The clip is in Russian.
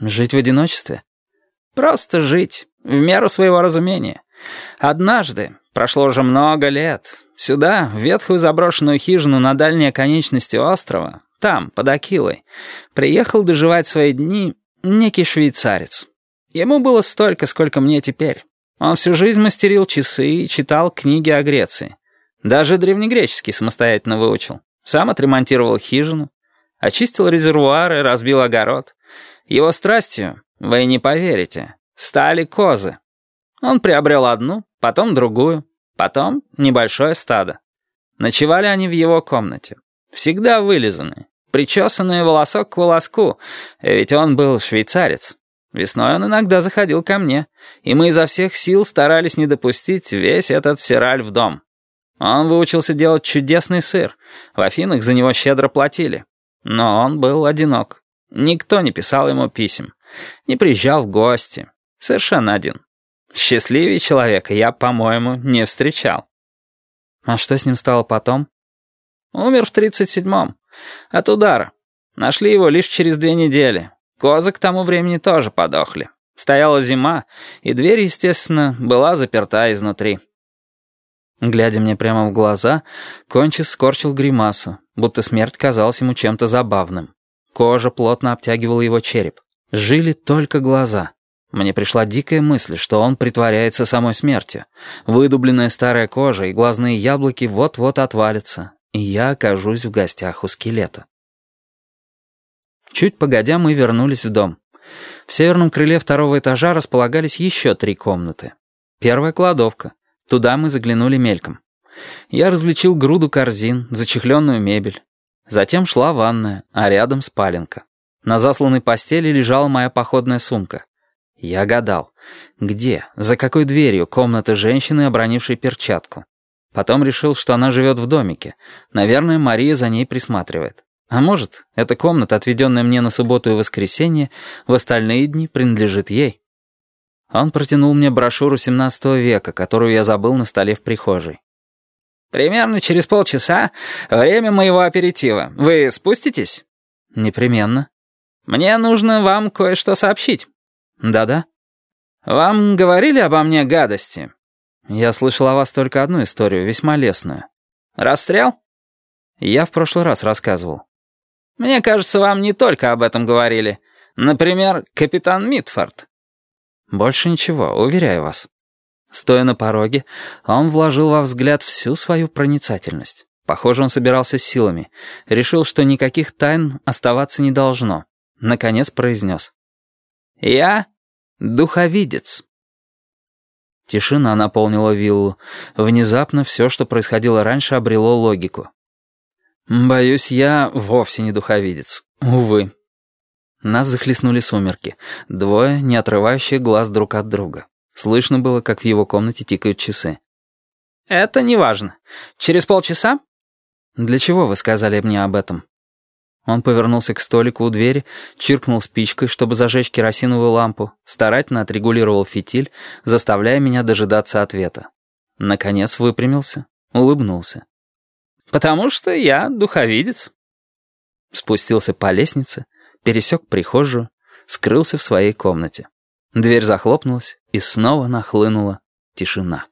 Жить в одиночестве? Просто жить, в меру своего разумения. Однажды, прошло уже много лет, сюда, в ветхую заброшенную хижину на дальней оконечности острова, там, под Акилой, приехал доживать свои дни некий швейцарец. Ему было столько, сколько мне теперь. Он всю жизнь мастерил часы и читал книги о Греции. Даже древнегреческий самостоятельно выучил. Сам отремонтировал хижину, очистил резервуары, разбил огород. Его страстью, вы не поверите, стали козы. Он приобрел одну, потом другую, потом небольшое стадо. Ночевали они в его комнате. Всегда вылизанные, причесанные волосок к волоску, ведь он был швейцарец. Весной он иногда заходил ко мне, и мы изо всех сил старались не допустить весь этот сираль в дом. Он выучился делать чудесный сыр, в Афинах за него щедро платили. Но он был одинок. Никто не писал ему писем, не приезжал в гости. Совершенно один. Счастливее человека я, по-моему, не встречал. А что с ним стало потом? Умер в 37-м. От удара. Нашли его лишь через две недели. Козы к тому времени тоже подохли. Стояла зима, и дверь, естественно, была заперта изнутри. Глядя мне прямо в глаза, Кончис скорчил гримасу, будто смерть казалась ему чем-то забавным. Кожа плотно обтягивала его череп. Жили только глаза. Мне пришла дикая мысль, что он притворяется самой смертью. Выдубленная старая кожа и глазные яблоки вот-вот отвалятся, и я окажусь в гостях у скелета. Чуть погодя, мы вернулись в дом. В северном крыле второго этажа располагались еще три комнаты. Первая кладовка. Туда мы заглянули мельком. Я различил груду корзин, зачехленную мебель. Затем шла ванная, а рядом спаленка. На засланной постели лежала моя походная сумка. Я гадал, где, за какой дверью комната женщины, обронившей перчатку. Потом решил, что она живет в домике. Наверное, Мария за ней присматривает. А может, эта комната, отведенная мне на субботу и воскресенье, в остальные дни принадлежит ей. Он протянул мне брошюру XVII века, которую я забыл на столе в прихожей. «Примерно через полчаса время моего аперитива. Вы спуститесь?» «Непременно». «Мне нужно вам кое-что сообщить». «Да-да». «Вам говорили обо мне гадости?» «Я слышал о вас только одну историю, весьма лестную». «Расстрел?» «Я в прошлый раз рассказывал». «Мне кажется, вам не только об этом говорили. Например, капитан Митфорд». «Больше ничего, уверяю вас». Стоя на пороге, он вложил во взгляд всю свою проницательность. Похоже, он собирался силами. Решил, что никаких тайн оставаться не должно. Наконец произнес. «Я духовидец». Тишина наполнила виллу. Внезапно все, что происходило раньше, обрело логику. «Боюсь, я вовсе не духовидец. Увы». Нас захлестнули сумерки. Двое, не отрывающие глаз друг от друга. Слышно было, как в его комнате тикают часы. «Это не важно. Через полчаса?» «Для чего вы сказали мне об этом?» Он повернулся к столику у двери, чиркнул спичкой, чтобы зажечь керосиновую лампу, старательно отрегулировал фитиль, заставляя меня дожидаться ответа. Наконец выпрямился, улыбнулся. «Потому что я духовидец». Спустился по лестнице, пересек прихожую, скрылся в своей комнате. Дверь захлопнулась, и снова нахлынула тишина.